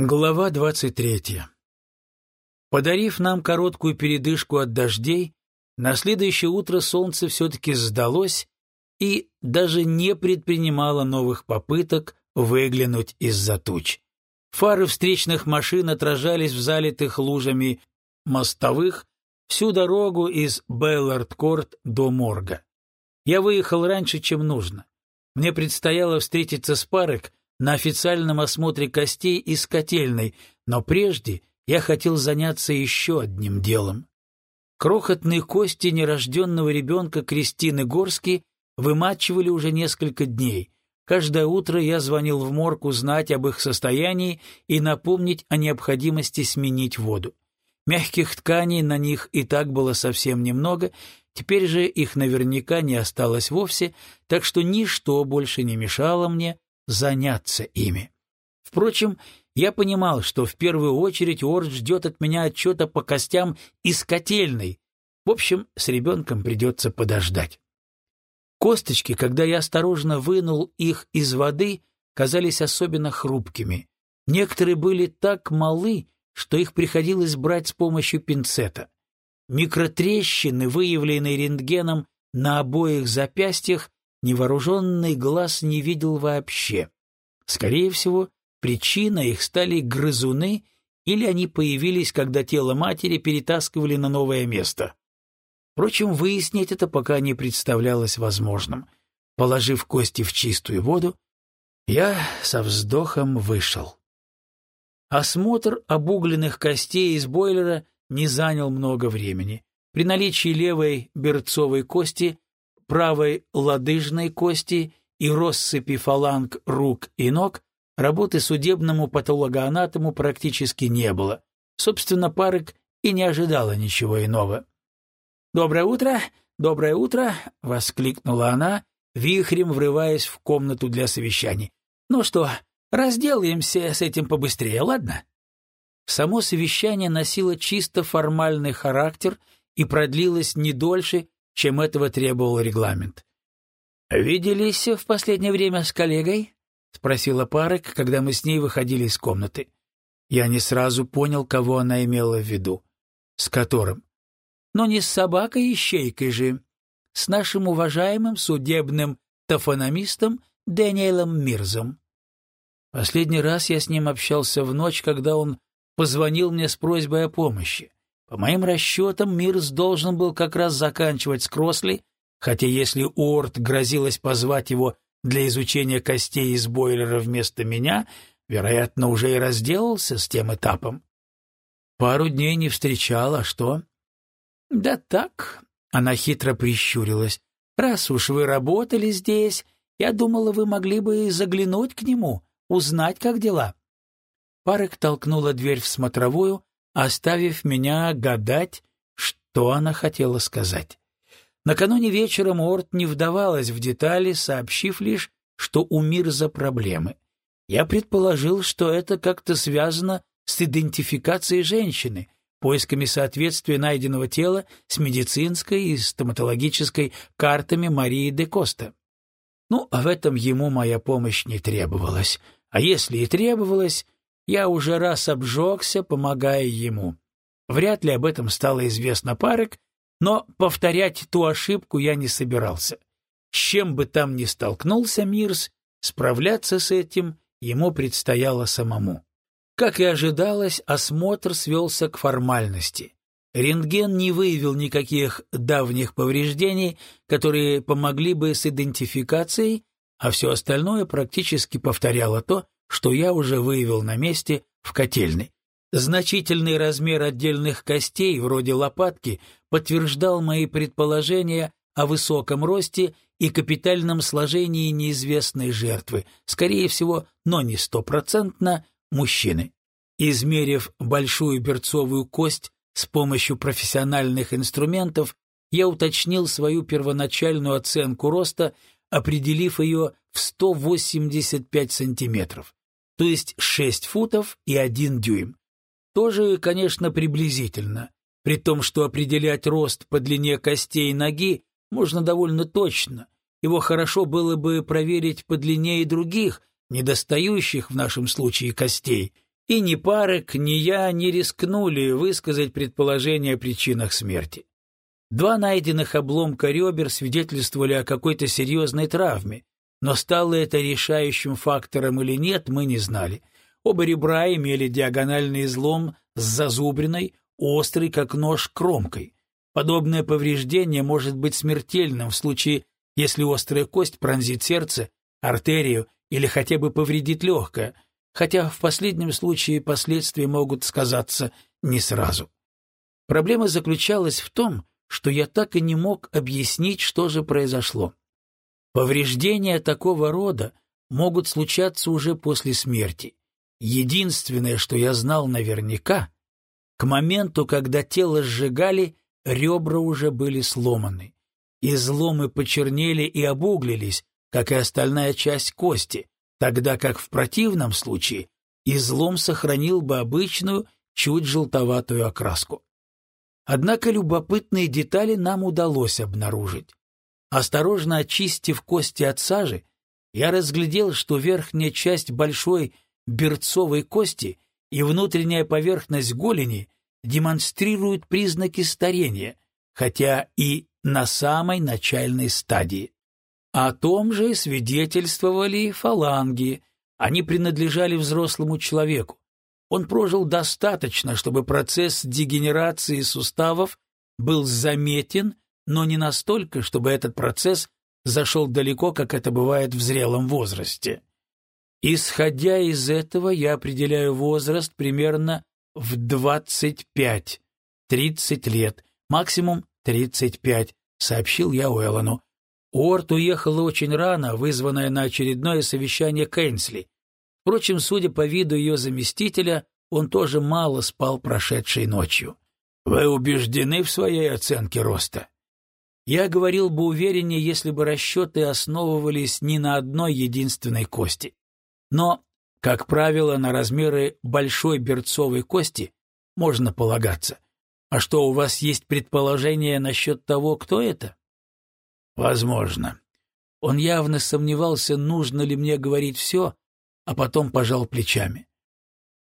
Глава 23. Подарив нам короткую передышку от дождей, на следующее утро солнце все-таки сдалось и даже не предпринимало новых попыток выглянуть из-за туч. Фары встречных машин отражались в залитых лужами мостовых всю дорогу из Беллард-Корт до морга. Я выехал раньше, чем нужно. Мне предстояло встретиться с Парек на официальном осмотре костей из котельной, но прежде я хотел заняться еще одним делом. Крохотные кости нерожденного ребенка Кристины Горски вымачивали уже несколько дней. Каждое утро я звонил в морг узнать об их состоянии и напомнить о необходимости сменить воду. Мягких тканей на них и так было совсем немного, теперь же их наверняка не осталось вовсе, так что ничто больше не мешало мне заняться ими. Впрочем, я понимал, что в первую очередь Уорд ждет от меня отчета по костям из котельной. В общем, с ребенком придется подождать. Косточки, когда я осторожно вынул их из воды, казались особенно хрупкими. Некоторые были так малы, что их приходилось брать с помощью пинцета. Микротрещины, выявленные рентгеном на обоих запястьях, невооруженный глаз не видел вообще. Скорее всего, причиной их стали грызуны или они появились, когда тело матери перетаскивали на новое место. Впрочем, выяснить это пока не представлялось возможным. Положив кости в чистую воду, я со вздохом вышел. Осмотр обугленных костей из бойлера не занял много времени. При наличии левой берцовой кости правой лодыжной кости и россыпи фаланг рук и ног, работы судебному патологоанатому практически не было. Собственно, Парык и не ожидала ничего иного. «Доброе утро! Доброе утро!» — воскликнула она, вихрем врываясь в комнату для совещаний. «Ну что, разделаемся с этим побыстрее, ладно?» Само совещание носило чисто формальный характер и продлилось не дольше, чем этого требовал регламент. «Виделись в последнее время с коллегой?» — спросила Парек, когда мы с ней выходили из комнаты. Я не сразу понял, кого она имела в виду. С которым? Но не с собакой-ищейкой же. С нашим уважаемым судебным тофономистом Дэниелом Мирзом. Последний раз я с ним общался в ночь, когда он позвонил мне с просьбой о помощи. По моим расчетам, Мирс должен был как раз заканчивать с Кросли, хотя если Уорд грозилось позвать его для изучения костей из бойлера вместо меня, вероятно, уже и разделался с тем этапом. Пару дней не встречал, а что? Да так, она хитро прищурилась. Раз уж вы работали здесь, я думала, вы могли бы заглянуть к нему, узнать, как дела. Парек толкнула дверь в смотровую, оставив меня гадать, что она хотела сказать. Накануне вечером Орт не вдавалась в детали, сообщив лишь, что у Мирза проблемы. Я предположил, что это как-то связано с идентификацией женщины, поисками соответствия найденного тела с медицинской и стоматологической картами Марии де Коста. Ну, а в этом ему моя помощь не требовалась. А если и требовалась, я уже раз обжегся, помогая ему. Вряд ли об этом стало известно Парек, но повторять ту ошибку я не собирался. С чем бы там ни столкнулся Мирс, справляться с этим ему предстояло самому. Как и ожидалось, осмотр свелся к формальности. Рентген не выявил никаких давних повреждений, которые помогли бы с идентификацией, а все остальное практически повторяло то, что я уже выявил на месте в котельной. Значительный размер отдельных костей, вроде лопатки, подтверждал мои предположения о высоком росте и капитальном сложении неизвестной жертвы, скорее всего, но не стопроцентно, мужчины. Измерив большую берцовую кость с помощью профессиональных инструментов, я уточнил свою первоначальную оценку роста, определив ее в 185 сантиметров то есть 6 футов и 1 дюйм. Тоже, конечно, приблизительно, при том, что определять рост по длине костей ноги можно довольно точно. Его хорошо было бы проверить по длине и других, недостающих в нашем случае костей, и ни Парек, ни я не рискнули высказать предположение о причинах смерти. Два найденных обломка ребер свидетельствовали о какой-то серьезной травме, но стало это решающим фактором или нет, мы не знали. Оба ребра имели диагональный излом с зазубренной, острой, как нож, кромкой. Подобное повреждение может быть смертельным в случае, если острая кость пронзит сердце, артерию или хотя бы повредит легкое, хотя в последнем случае последствия могут сказаться не сразу. Проблема заключалась в том, что я так и не мог объяснить, что же произошло. Повреждения такого рода могут случаться уже после смерти. Единственное, что я знал наверняка, к моменту, когда тело сжигали, ребра уже были сломаны. Изломы почернели и обуглились, как и остальная часть кости, тогда как в противном случае излом сохранил бы обычную, чуть желтоватую окраску. Однако любопытные детали нам удалось обнаружить. Осторожно очистив кости от сажи, я разглядел, что верхняя часть большой берцовой кости и внутренняя поверхность голени демонстрируют признаки старения, хотя и на самой начальной стадии. О том же свидетельствовали фаланги, они принадлежали взрослому человеку. Он прожил достаточно, чтобы процесс дегенерации суставов был заметен, но не настолько, чтобы этот процесс зашел далеко, как это бывает в зрелом возрасте. Исходя из этого, я определяю возраст примерно в 25-30 лет, максимум 35, сообщил я Уэллону. Уорт уехала очень рано, вызванная на очередное совещание Кейнсли, Впрочем, судя по виду ее заместителя, он тоже мало спал прошедшей ночью. «Вы убеждены в своей оценке роста?» Я говорил бы увереннее, если бы расчеты основывались не на одной единственной кости. Но, как правило, на размеры большой берцовой кости можно полагаться. А что, у вас есть предположение насчет того, кто это? Возможно. Он явно сомневался, нужно ли мне говорить все, а потом пожал плечами.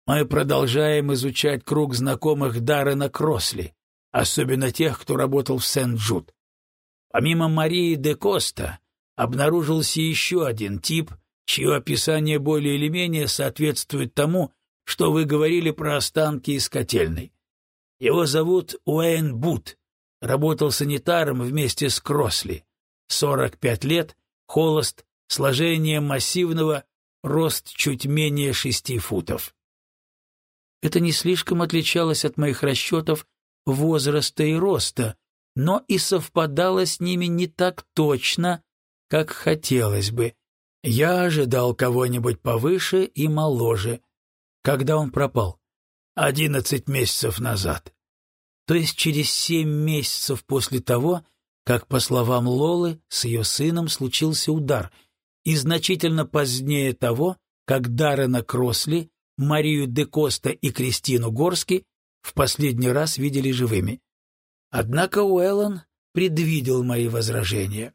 Мы продолжаем изучать круг знакомых Даррена Кросли, особенно тех, кто работал в Сент-Джуд. Помимо Марии де Коста обнаружился еще один тип, чье описание более или менее соответствует тому, что вы говорили про останки из котельной. Его зовут Уэйн Бут, работал санитаром вместе с Кросли. 45 лет, холост, сложение массивного, рост чуть менее шести футов. Это не слишком отличалось от моих расчетов возраста и роста, но и совпадало с ними не так точно, как хотелось бы. Я ожидал кого-нибудь повыше и моложе. Когда он пропал? Одиннадцать месяцев назад. То есть через семь месяцев после того, как, по словам Лолы, с ее сыном случился удар — и значительно позднее того, как Даррена Кросли, Марию де Коста и Кристину Горски в последний раз видели живыми. Однако Уэллон предвидел мои возражения.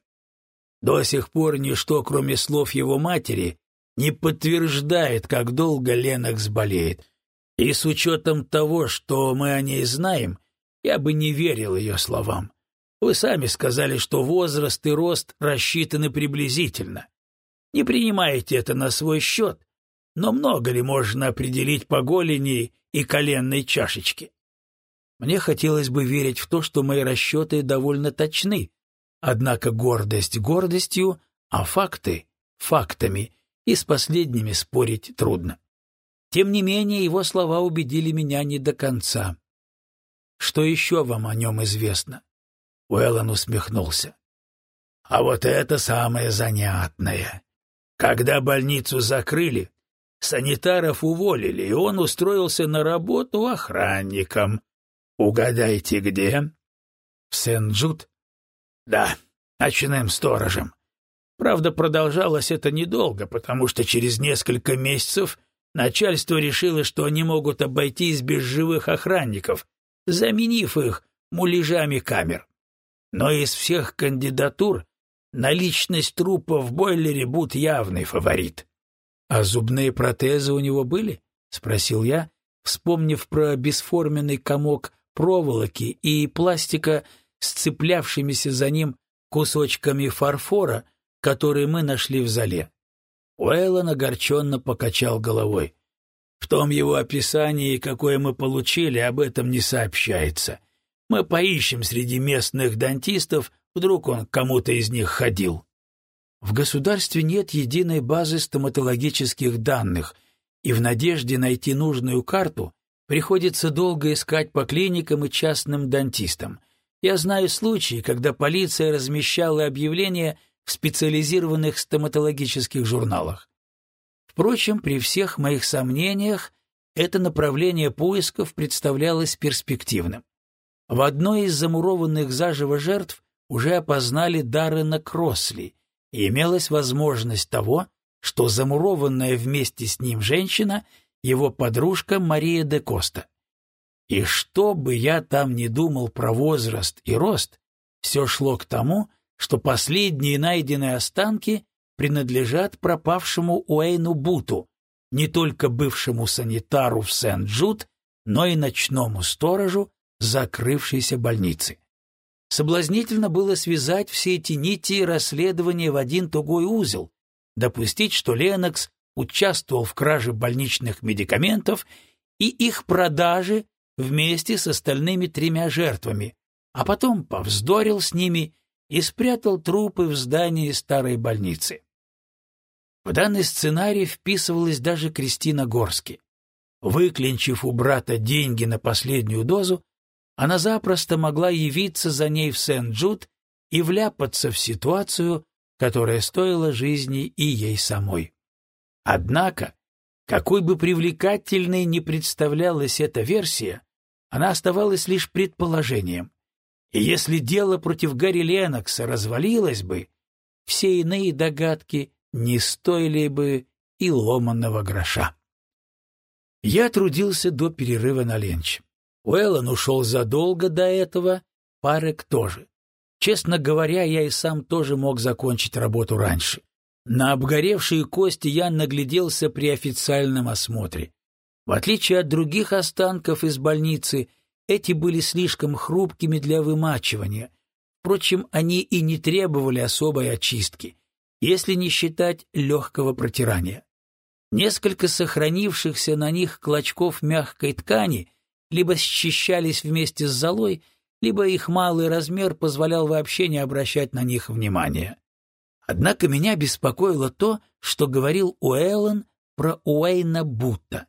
До сих пор ничто, кроме слов его матери, не подтверждает, как долго Ленокс болеет. И с учетом того, что мы о ней знаем, я бы не верил ее словам. Вы сами сказали, что возраст и рост рассчитаны приблизительно. Не принимайте это на свой счет, но много ли можно определить по голени и коленной чашечке? Мне хотелось бы верить в то, что мои расчеты довольно точны, однако гордость гордостью, а факты — фактами, и с последними спорить трудно. Тем не менее, его слова убедили меня не до конца. Что еще вам о нем известно? Уэллон усмехнулся. А вот это самое занятное. Когда больницу закрыли, санитаров уволили, и он устроился на работу охранником. Угадайте, где? В Сен-Джуд? Да, ночным сторожем. Правда, продолжалось это недолго, потому что через несколько месяцев начальство решило, что они могут обойтись без живых охранников, заменив их муляжами камер. Но из всех кандидатур Наличность трупа в бойлере Бут явный фаворит. А зубные протезы у него были? — спросил я, вспомнив про бесформенный комок проволоки и пластика с цеплявшимися за ним кусочками фарфора, которые мы нашли в зале. Уэллон огорченно покачал головой. В том его описании, какое мы получили, об этом не сообщается. Мы поищем среди местных дантистов, вдруг он кому-то из них ходил. В государстве нет единой базы стоматологических данных, и в надежде найти нужную карту приходится долго искать по клиникам и частным дантистам. Я знаю случаи, когда полиция размещала объявления в специализированных стоматологических журналах. Впрочем, при всех моих сомнениях, это направление поисков представлялось перспективным. В одной из замурованных заживо жертв уже опознали Даррена Кросли, и имелась возможность того, что замурованная вместе с ним женщина — его подружка Мария де Коста. И что бы я там ни думал про возраст и рост, все шло к тому, что последние найденные останки принадлежат пропавшему Уэйну Буту, не только бывшему санитару в Сент-Джуд, но и ночному сторожу закрывшейся больницы. Соблазнительно было связать все эти нити расследования в один тугой узел, допустить, что Ленокс участвовал в краже больничных медикаментов и их продаже вместе с остальными тремя жертвами, а потом повздорил с ними и спрятал трупы в здании старой больницы. В данный сценарий вписывалась даже Кристина Горски. Выклинчив у брата деньги на последнюю дозу, она запросто могла явиться за ней в Сент-Джуд и вляпаться в ситуацию, которая стоила жизни и ей самой. Однако, какой бы привлекательной ни представлялась эта версия, она оставалась лишь предположением. И если дело против Гарри Ленокса развалилось бы, все иные догадки не стоили бы и ломаного гроша. Я трудился до перерыва на ленч. Уэллон ушел задолго до этого, Парек тоже. Честно говоря, я и сам тоже мог закончить работу раньше. На обгоревшие кости я нагляделся при официальном осмотре. В отличие от других останков из больницы, эти были слишком хрупкими для вымачивания. Впрочем, они и не требовали особой очистки, если не считать легкого протирания. Несколько сохранившихся на них клочков мягкой ткани либо счищались вместе с золой, либо их малый размер позволял вообще не обращать на них внимания. Однако меня беспокоило то, что говорил Уэллен про Уэйна Бутта.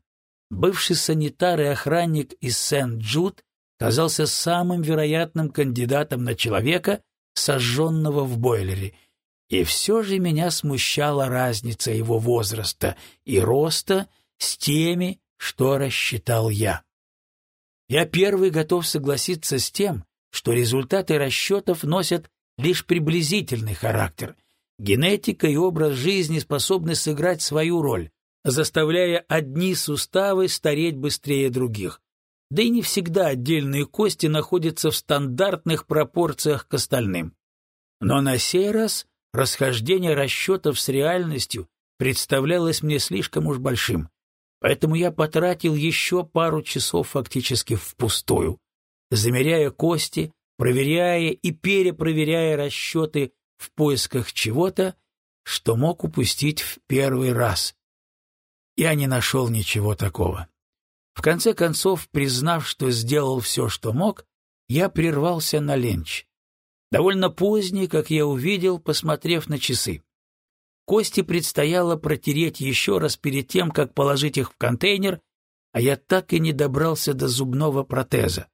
Бывший санитар и охранник из Сент-Джуд казался самым вероятным кандидатом на человека, сожженного в бойлере, и все же меня смущала разница его возраста и роста с теми, что рассчитал я. Я первый готов согласиться с тем, что результаты расчетов носят лишь приблизительный характер — Генетика и образ жизни способны сыграть свою роль, заставляя одни суставы стареть быстрее других. Да и не всегда отдельные кости находятся в стандартных пропорциях к остальным. Но на сей раз расхождение расчетов с реальностью представлялось мне слишком уж большим, поэтому я потратил еще пару часов фактически впустую, замеряя кости, проверяя и перепроверяя расчеты в поисках чего-то, что мог упустить в первый раз. Я не нашел ничего такого. В конце концов, признав, что сделал все, что мог, я прервался на ленч. Довольно поздний, как я увидел, посмотрев на часы. Кости предстояло протереть еще раз перед тем, как положить их в контейнер, а я так и не добрался до зубного протеза.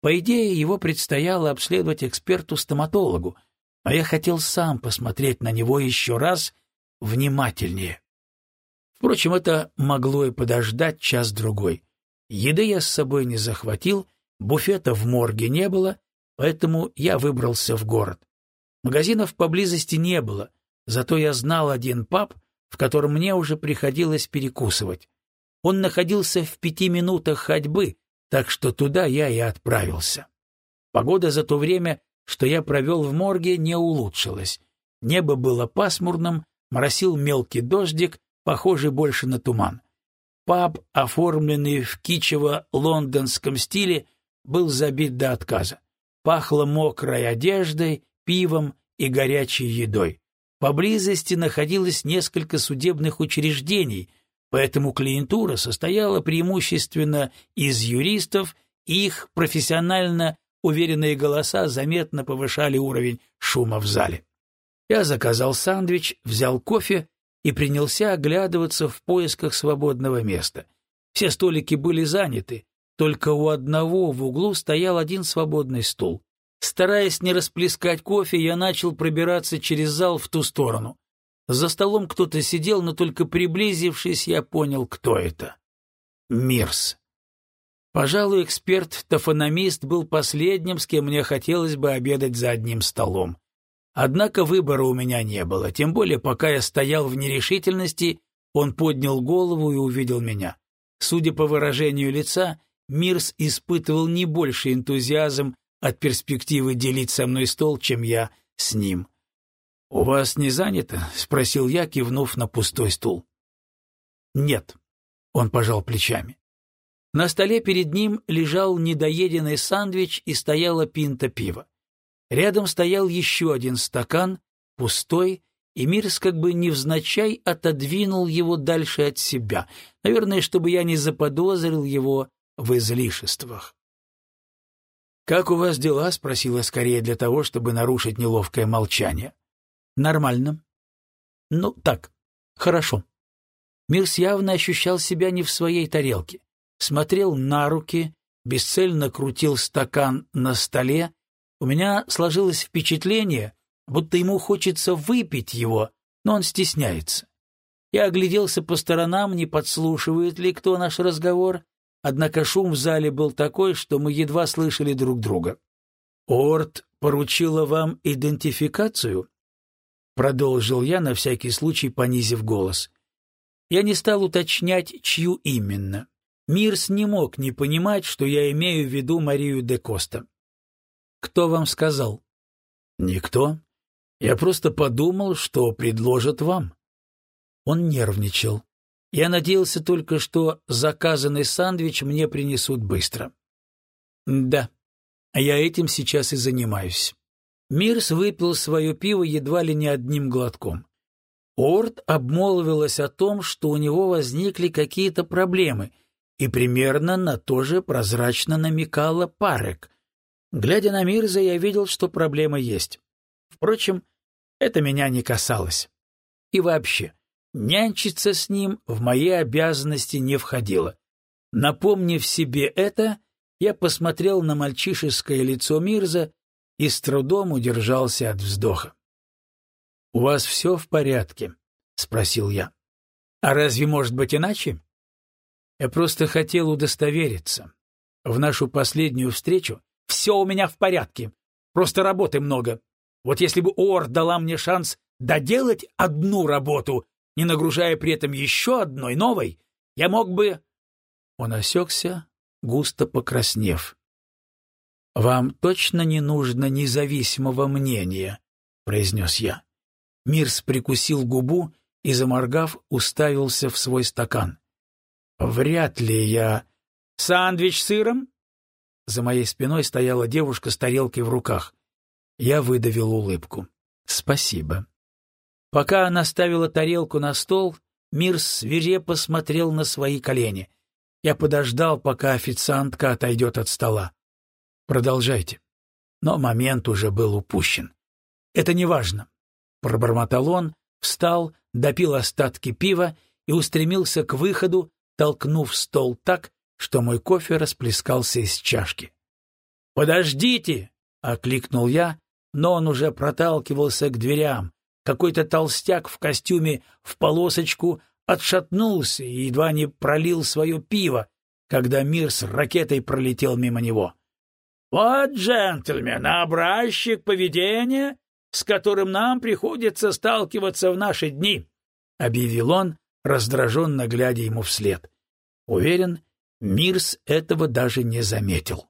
По идее, его предстояло обследовать эксперту-стоматологу, а я хотел сам посмотреть на него еще раз внимательнее. Впрочем, это могло и подождать час-другой. Еды я с собой не захватил, буфета в морге не было, поэтому я выбрался в город. Магазинов поблизости не было, зато я знал один паб, в котором мне уже приходилось перекусывать. Он находился в пяти минутах ходьбы, так что туда я и отправился. Погода за то время что я провел в морге, не улучшилось. Небо было пасмурным, моросил мелкий дождик, похожий больше на туман. паб, оформленный в кичево-лондонском стиле, был забит до отказа. Пахло мокрой одеждой, пивом и горячей едой. Поблизости находилось несколько судебных учреждений, поэтому клиентура состояла преимущественно из юристов, и их профессионально уверенные голоса заметно повышали уровень шума в зале. Я заказал сандвич, взял кофе и принялся оглядываться в поисках свободного места. Все столики были заняты, только у одного в углу стоял один свободный стул. Стараясь не расплескать кофе, я начал пробираться через зал в ту сторону. За столом кто-то сидел, но только приблизившись, я понял, кто это. Мирс. Пожалуй, эксперт-тофономист был последним, с кем мне хотелось бы обедать за одним столом. Однако выбора у меня не было, тем более пока я стоял в нерешительности, он поднял голову и увидел меня. Судя по выражению лица, Мирс испытывал не больше энтузиазм от перспективы делить со мной стол, чем я с ним. «У вас не занято?» — спросил я, кивнув на пустой стул. «Нет», — он пожал плечами. На столе перед ним лежал недоеденный сандвич и стояла пинта пива. Рядом стоял еще один стакан, пустой, и Мирс как бы невзначай отодвинул его дальше от себя, наверное, чтобы я не заподозрил его в излишествах. «Как у вас дела?» — спросила скорее для того, чтобы нарушить неловкое молчание. «Нормально». «Ну, так, хорошо». Мирс явно ощущал себя не в своей тарелке. Смотрел на руки, бесцельно крутил стакан на столе, у меня сложилось впечатление, будто ему хочется выпить его, но он стесняется. Я огляделся по сторонам, не подслушивает ли кто наш разговор, однако шум в зале был такой, что мы едва слышали друг друга. «Орд поручила вам идентификацию?» Продолжил я, на всякий случай понизив голос. Я не стал уточнять, чью именно. Мирс не мог не понимать, что я имею в виду Марию де Коста. Кто вам сказал? Никто. Я просто подумал, что предложат вам. Он нервничал. Я надеялся только, что заказанный сандвич мне принесут быстро. Да, я этим сейчас и занимаюсь. Мирс выпил свое пиво едва ли не одним глотком. Орд обмолвилась о том, что у него возникли какие-то проблемы, и примерно на то же прозрачно намекала Парек, Глядя на Мирза, я видел, что проблема есть. Впрочем, это меня не касалось. И вообще, нянчиться с ним в мои обязанности не входило. Напомнив себе это, я посмотрел на мальчишеское лицо Мирза и с трудом удержался от вздоха. — У вас все в порядке? — спросил я. — А разве может быть иначе? Я просто хотел удостовериться. В нашу последнюю встречу все у меня в порядке. Просто работы много. Вот если бы ОР дала мне шанс доделать одну работу, не нагружая при этом еще одной новой, я мог бы...» Он осекся, густо покраснев. «Вам точно не нужно независимого мнения», — произнес я. Мирс прикусил губу и, заморгав, уставился в свой стакан. «Вряд ли я...» «Сандвич с сыром?» За моей спиной стояла девушка с тарелкой в руках. Я выдавил улыбку. «Спасибо». Пока она ставила тарелку на стол, Мир свирепо смотрел на свои колени. Я подождал, пока официантка отойдет от стола. «Продолжайте». Но момент уже был упущен. «Это не важно», — пробормотал он, встал, допил остатки пива и устремился к выходу, толкнув стол так, что мой кофе расплескался из чашки. «Подождите!» — окликнул я, но он уже проталкивался к дверям. Какой-то толстяк в костюме в полосочку отшатнулся и едва не пролил свое пиво, когда мир с ракетой пролетел мимо него. «Вот, джентльмен, образчик поведения, с которым нам приходится сталкиваться в наши дни», — объявил он, раздраженно глядя ему вслед. Уверен, Мирс этого даже не заметил.